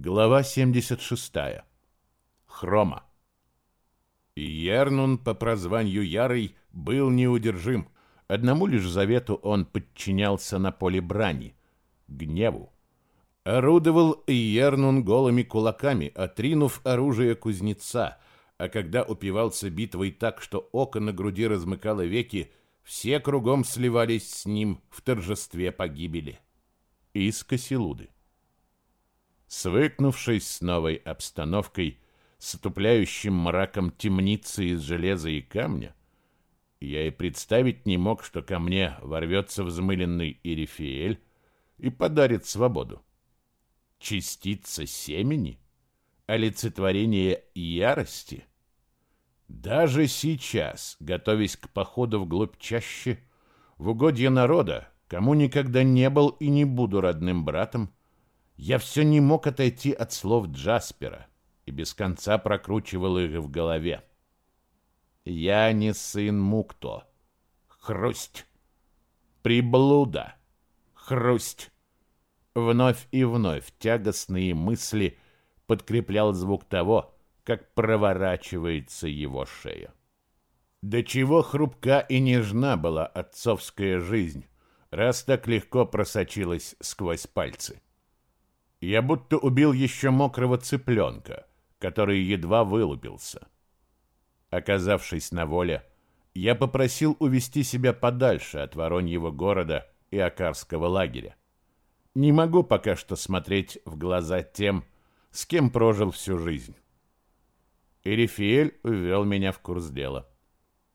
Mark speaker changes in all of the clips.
Speaker 1: Глава 76. Хрома. Ернун по прозванию Ярый был неудержим. Одному лишь завету он подчинялся на поле брани — гневу. Орудовал Ернун голыми кулаками, отринув оружие кузнеца, а когда упивался битвой так, что око на груди размыкало веки, все кругом сливались с ним в торжестве погибели. Из Косилуды. Свыкнувшись с новой обстановкой, с отупляющим мраком темницы из железа и камня, я и представить не мог, что ко мне ворвется взмыленный Ирифиэль и подарит свободу. Частица семени? Олицетворение ярости? Даже сейчас, готовясь к походу вглубь чаще, в угодье народа, кому никогда не был и не буду родным братом, я все не мог отойти от слов Джаспера и без конца прокручивал их в голове. Я не сын Мукто. Хрусть. Приблуда. Хрусть. Вновь и вновь тягостные мысли подкреплял звук того, как проворачивается его шея. До чего хрупка и нежна была отцовская жизнь, раз так легко просочилась сквозь пальцы. Я будто убил еще мокрого цыпленка, который едва вылупился. Оказавшись на воле, я попросил увести себя подальше от Вороньего города и Акарского лагеря. Не могу пока что смотреть в глаза тем, с кем прожил всю жизнь. Эрифиэль ввел меня в курс дела.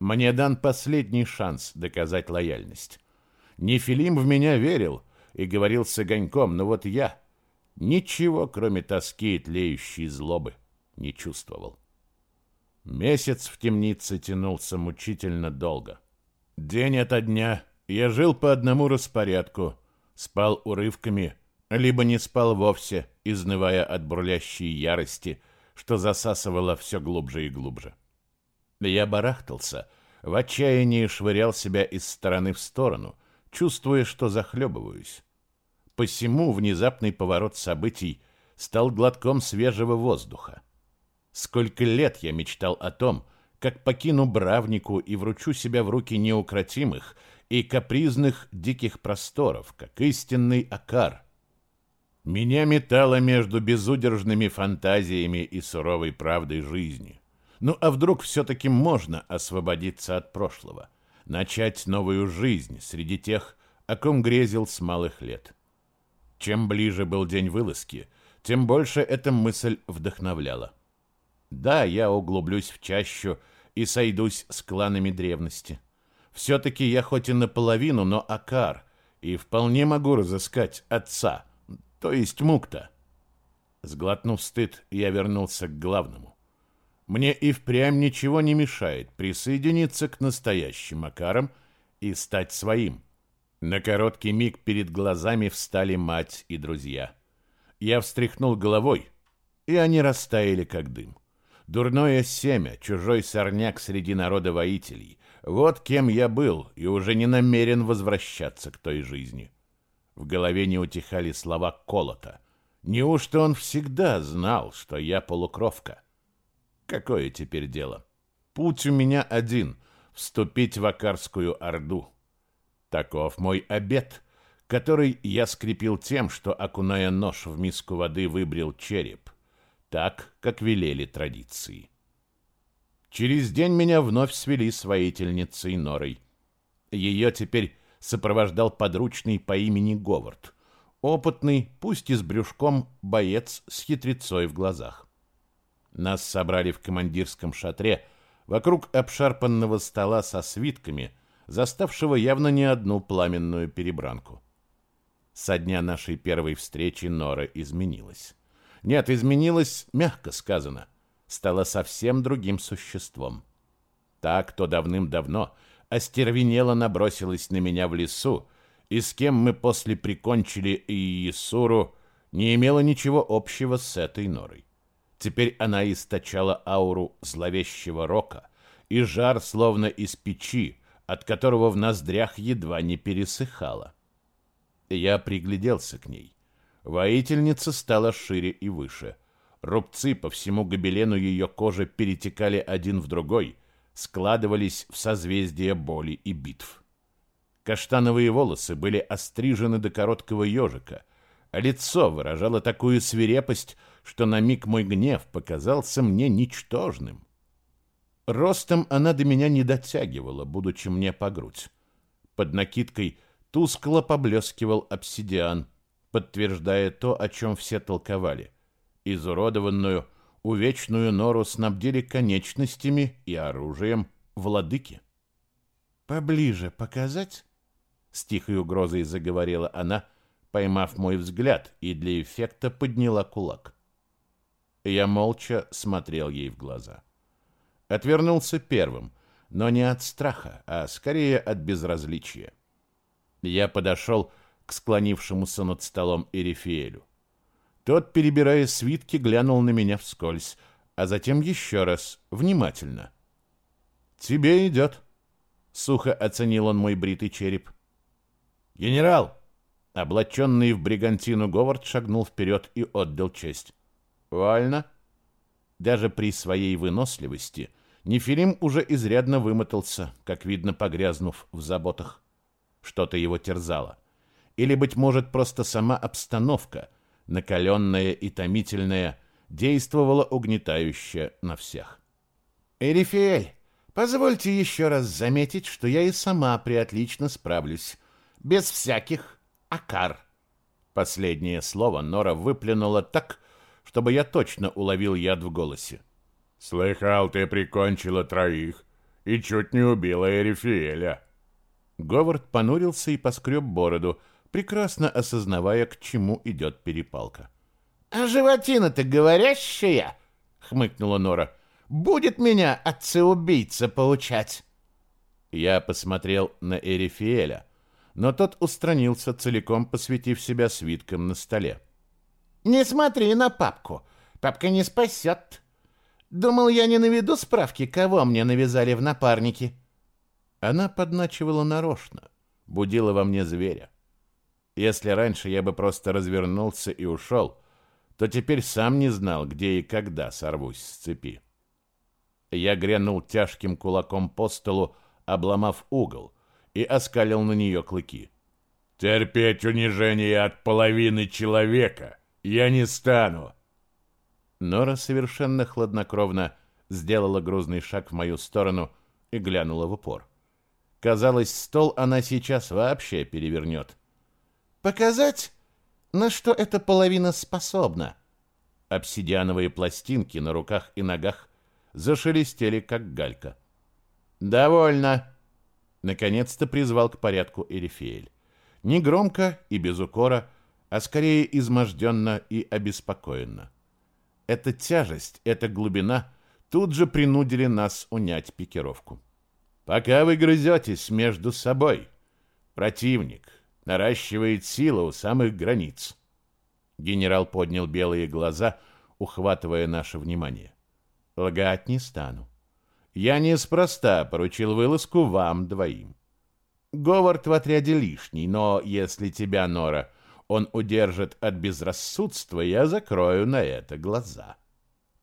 Speaker 1: Мне дан последний шанс доказать лояльность. Нефилим в меня верил и говорил с огоньком, но вот я Ничего, кроме тоски и тлеющей злобы, не чувствовал. Месяц в темнице тянулся мучительно долго. День ото дня я жил по одному распорядку, спал урывками, либо не спал вовсе, изнывая от бурлящей ярости, что засасывало все глубже и глубже. Я барахтался, в отчаянии швырял себя из стороны в сторону, чувствуя, что захлебываюсь. Посему внезапный поворот событий стал глотком свежего воздуха. Сколько лет я мечтал о том, как покину Бравнику и вручу себя в руки неукротимых и капризных диких просторов, как истинный Акар. Меня метало между безудержными фантазиями и суровой правдой жизни. Ну а вдруг все-таки можно освободиться от прошлого, начать новую жизнь среди тех, о ком грезил с малых лет? — чем ближе был день вылазки, тем больше эта мысль вдохновляла. Да, я углублюсь в чащу и сойдусь с кланами древности. Все-таки я хоть и наполовину, но Акар, и вполне могу разыскать отца, то есть Мукта. Сглотнув стыд, я вернулся к главному. Мне и впрямь ничего не мешает присоединиться к настоящим Акарам и стать своим. На короткий миг перед глазами встали мать и друзья. Я встряхнул головой, и они растаяли, как дым. Дурное семя, чужой сорняк среди народа воителей. Вот кем я был, и уже не намерен возвращаться к той жизни. В голове не утихали слова Колота. Неужто он всегда знал, что я полукровка? Какое теперь дело? Путь у меня один — вступить в Акарскую Орду. Таков мой обет, который я скрепил тем, что, окуная нож в миску воды, выбрил череп, так, как велели традиции. Через день меня вновь свели с воительницей Норой. Ее теперь сопровождал подручный по имени Говард, опытный, пусть и с брюшком, боец с хитрецой в глазах. Нас собрали в командирском шатре вокруг обшарпанного стола со свитками — заставшего явно не одну пламенную перебранку. Со дня нашей первой встречи Нора изменилась. Нет, изменилась, мягко сказано, стала совсем другим существом. Так, кто давным-давно остервенело набросилась на меня в лесу, и с кем мы после прикончили Иисуру, не имела ничего общего с этой Норой. Теперь она источала ауру зловещего рока, и жар, словно из печи, от которого в ноздрях едва не пересыхало. Я пригляделся к ней. Воительница стала шире и выше. Рубцы по всему гобелену ее кожи перетекали один в другой, складывались в созвездие боли и битв. Каштановые волосы были острижены до короткого ежика, а лицо выражало такую свирепость, что на миг мой гнев показался мне ничтожным. Ростом она до меня не дотягивала, будучи мне по грудь. Под накидкой тускло поблескивал обсидиан, подтверждая то, о чем все толковали. Изуродованную, увечную нору снабдили конечностями и оружием владыки. «Поближе показать?» С тихой угрозой заговорила она, поймав мой взгляд, и для эффекта подняла кулак. Я молча смотрел ей в глаза. Отвернулся первым, но не от страха, а скорее от безразличия. Я подошел к склонившемуся над столом Эрифиэлю. Тот, перебирая свитки, глянул на меня вскользь, а затем еще раз, внимательно. «Тебе идет», — сухо оценил он мой бритый череп. «Генерал!» Облаченный в бригантину Говард шагнул вперед и отдал честь. «Вольно». Даже при своей выносливости Нефилим уже изрядно вымотался, как видно, погрязнув в заботах. Что-то его терзало. Или, быть может, просто сама обстановка, накаленная и томительная, действовала угнетающе на всех. «Эрифиэль, позвольте еще раз заметить, что я и сама приотлично справлюсь, без всяких акар». Последнее слово Нора выплюнула так, чтобы я точно уловил яд в голосе.
Speaker 2: «Слыхал, ты прикончила троих и чуть не убила Эрифиэля».
Speaker 1: Говард понурился и поскреб бороду, прекрасно осознавая, к чему идет перепалка. «А животина-то говорящая!» — хмыкнула Нора. «Будет меня отца-убийца поучать!» Я посмотрел на Эрифиэля, но тот устранился, целиком посвятив себя свиткам на столе. «Не смотри на папку. Папка не спасет. Думал, я не наведу справки, кого мне навязали в напарники». Она подначивала нарочно, будила во мне зверя. Если раньше я бы просто развернулся и ушел, то теперь сам не знал, где и когда сорвусь с цепи. Я грянул тяжким кулаком по столу, обломав угол, и оскалил на нее клыки.
Speaker 2: «Терпеть унижение от половины человека я не стану!»
Speaker 1: Нора совершенно хладнокровно сделала грузный шаг в мою сторону и глянула в упор. Казалось, стол она сейчас вообще перевернет. Показать, на что эта половина способна. Обсидиановые пластинки на руках и ногах зашелестели, как галька. «Довольно!» Наконец-то призвал к порядку Эрифеэль. Не громко и без укора, а скорее изможденно и обеспокоенно. Эта тяжесть, эта глубина тут же принудили нас унять пикировку. Пока вы грызетесь между собой, противник, наращивает силу у самых границ. Генерал поднял белые глаза, ухватывая наше внимание. Лгать не стану. Я неспроста поручил вылазку вам двоим. Говард в отряде лишний, но если тебя, Нора, он удержит от безрассудства, я закрою на это глаза.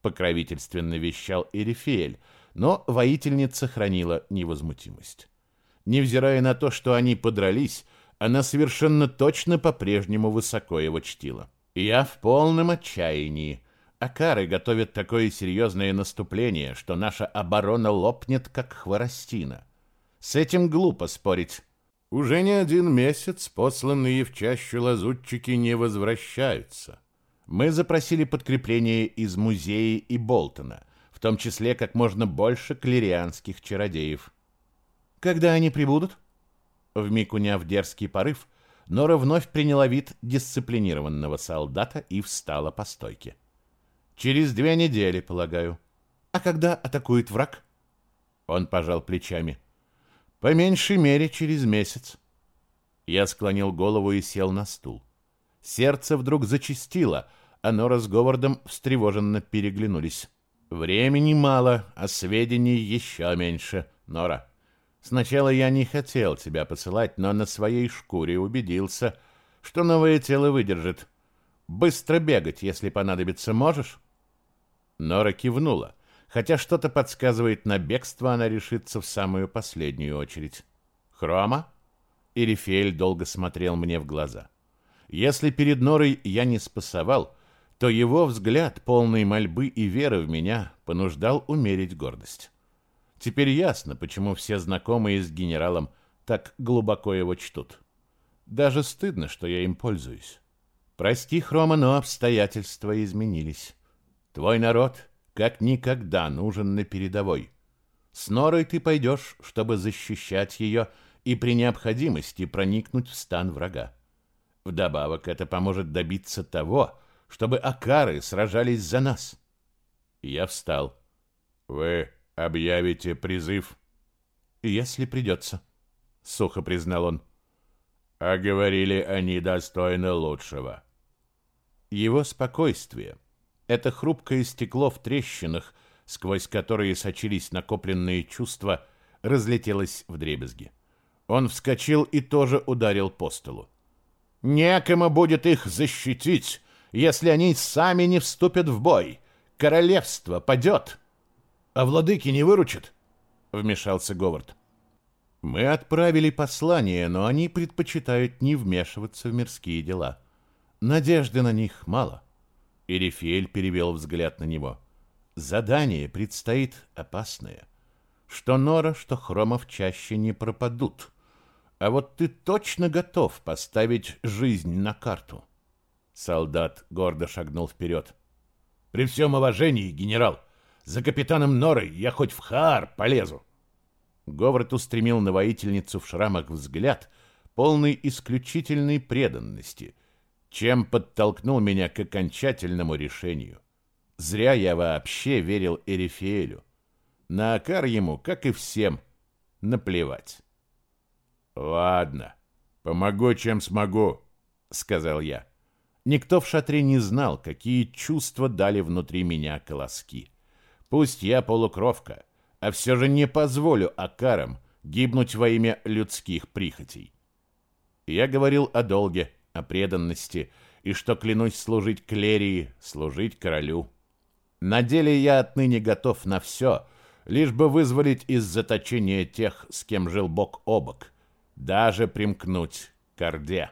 Speaker 1: Покровительственно вещал Эрифель, но воительница хранила невозмутимость. Невзирая на то, что они подрались, она совершенно точно по-прежнему высоко его чтила. Я в полном отчаянии. Акары готовят такое серьезное наступление, что наша оборона лопнет, как хворостина. С этим глупо спорить. Уже не один месяц посланные в чащу лазутчики не возвращаются. Мы запросили подкрепление из музея и Болтона, в том числе как можно больше клерианских чародеев. Когда они прибудут? Вмиг уняв дерзкий порыв, Нора вновь приняла вид дисциплинированного солдата и встала по стойке. «Через две недели, полагаю. А когда атакует враг?» Он пожал плечами. «По меньшей мере, через месяц». Я склонил голову и сел на стул. Сердце вдруг зачастило, а Нора с встревоженно переглянулись. «Времени мало, а сведений еще меньше, Нора». Сначала я не хотел тебя посылать, но на своей шкуре убедился, что новое тело выдержит. Быстро бегать, если понадобится, можешь?» Нора кивнула, хотя что-то подсказывает на бегство она решится в самую последнюю очередь. «Хрома?» Ирифель долго смотрел мне в глаза. Если перед Норой я не спасовал, то его взгляд, полный мольбы и веры в меня, понуждал умерить гордость. Теперь ясно, почему все знакомые с генералом так глубоко его чтут. Даже стыдно, что я им пользуюсь. Прости, Хрома, но обстоятельства изменились. Твой народ как никогда нужен на передовой. С Норой ты пойдешь, чтобы защищать ее и при необходимости проникнуть в стан врага. Вдобавок это поможет добиться того, чтобы Акары сражались за нас. Я встал.
Speaker 2: Вы объявите призыв?
Speaker 1: Если придется, — сухо признал он.
Speaker 2: А говорили они достойны лучшего.
Speaker 1: Его спокойствие — это хрупкое стекло в трещинах, сквозь которые сочились накопленные чувства, разлетелось в дребезги. Он вскочил и тоже ударил по столу. «Некому будет их защитить, если они сами не вступят в бой. Королевство падет!» «А владыки не выручат?» — вмешался Говард. «Мы отправили послание, но они предпочитают не вмешиваться в мирские дела. Надежды на них мало». Ирифель перевел взгляд на него. «Задание предстоит опасное. Что Нора, что Хромов чаще не пропадут. А вот ты точно готов поставить жизнь на карту?» Солдат гордо шагнул вперед. «При всем уважении, генерал, за капитаном Норой я хоть в Хаар полезу!» Говард устремил на воительницу в шрамах взгляд, полный исключительной преданности, чем подтолкнул меня к окончательному решению. Зря я вообще верил Эрифеэлю. На Акар ему, как и всем, наплевать.
Speaker 2: «Ладно, помогу, чем смогу», — сказал я.
Speaker 1: Никто в шатре не знал, какие чувства дали внутри меня колоски. Пусть я полукровка, а все же не позволю Акарам гибнуть во имя людских прихотей. Я говорил о долге, о преданности, и что клянусь служить Клерии, служить королю. На деле я отныне готов на все, лишь бы вызволить из заточения тех, с кем жил бок о бок, даже примкнуть к Орде.